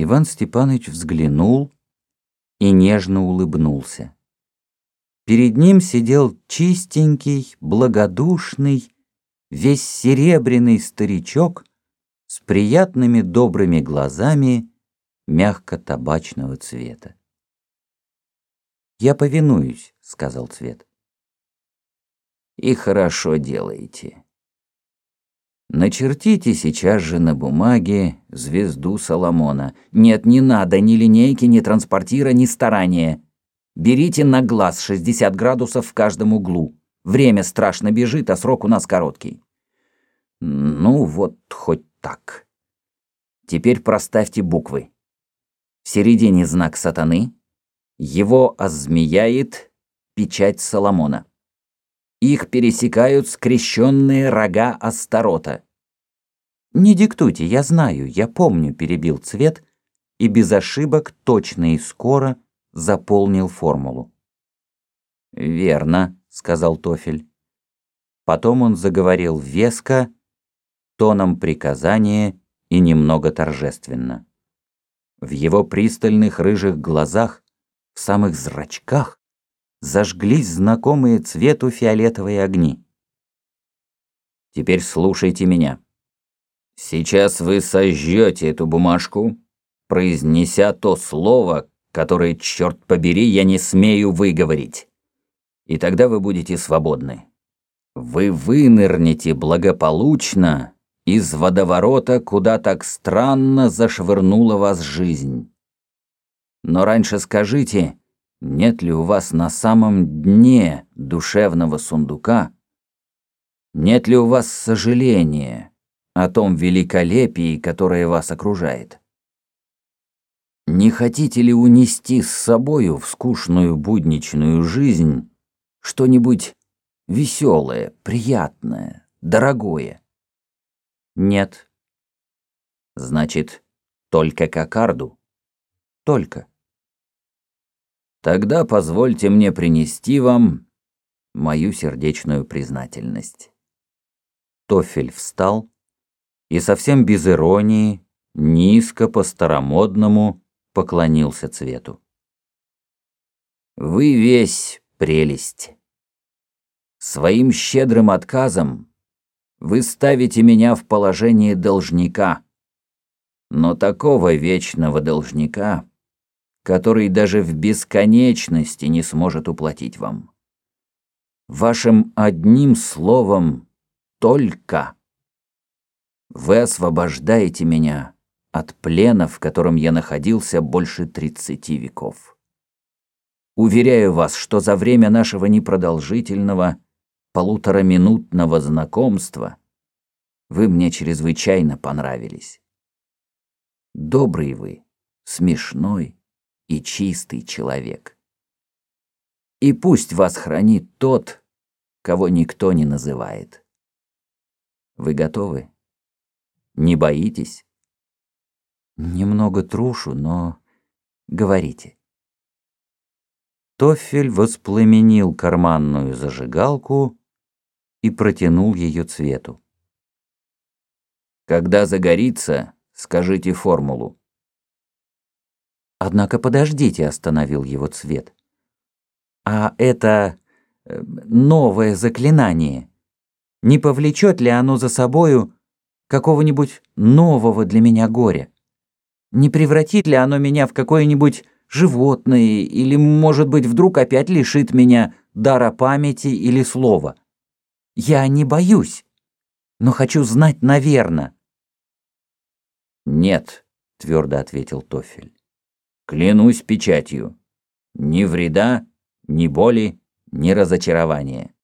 Иван Степанович взглянул и нежно улыбнулся. Перед ним сидел чистенький, благодушный, весь серебряный старичок с приятными добрыми глазами мягко-табачного цвета. «Я повинуюсь», — сказал Цвет. «И хорошо делаете. Начертите сейчас же на бумаге звезду Соломона. Нет, не надо ни линейки, ни транспортира, ни старания. Берите на глаз 60 градусов в каждом углу. Время страшно бежит, а срок у нас короткий. Ну вот, хоть так. Теперь проставьте буквы. В середине знак сатаны. Его озмеяет печать Соломона. Их пересекают скрещенные рога Астарота. «Не диктуйте, я знаю, я помню», — перебил цвет и без ошибок точно и скоро заполнил формулу. «Верно», — сказал Тофель. Потом он заговорил веско, тоном приказания и немного торжественно. В его пристальных рыжих глазах, в самых зрачках, зажглись знакомые цвету фиолетовые огни. Теперь слушайте меня. Сейчас вы сожжете эту бумажку, произнеся то слово, которое, черт побери, я не смею выговорить. И тогда вы будете свободны. Вы вынырнете благополучно из водоворота, куда так странно зашвырнула вас жизнь. Но раньше скажите, нет ли у вас на самом дне душевного сундука? Нет ли у вас сожаления о том великолепии, которое вас окружает? Не хотите ли унести с собою в скучную будничную жизнь что-нибудь веселое, приятное, дорогое? Нет. Значит, только кокарду? Только. Тогда позвольте мне принести вам мою сердечную признательность. Тофель встал и совсем без иронии, низко по-старомодному поклонился цвету. Вы весь прелесть. Своим щедрым отказом вы ставите меня в положение должника, но такого вечного должника который даже в бесконечности не сможет уплатить вам. Вашим одним словом «только» вы освобождаете меня от плена, в котором я находился больше тридцати веков. Уверяю вас, что за время нашего непродолжительного полутораминутного знакомства вы мне чрезвычайно понравились. Добрый вы, смешной, и чистый человек. И пусть вас хранит тот, кого никто не называет. Вы готовы? Не боитесь? Немного трушу, но говорите. Тофель воспламенил карманную зажигалку и протянул ее цвету. Когда загорится, скажите формулу. Однако подождите, остановил его цвет. А это э, новое заклинание, не повлечет ли оно за собою какого-нибудь нового для меня горя? Не превратит ли оно меня в какое-нибудь животное или, может быть, вдруг опять лишит меня дара памяти или слова? Я не боюсь, но хочу знать наверно. «Нет», — твердо ответил Тофель. Клянусь печатью. Ни вреда, ни боли, ни разочарования.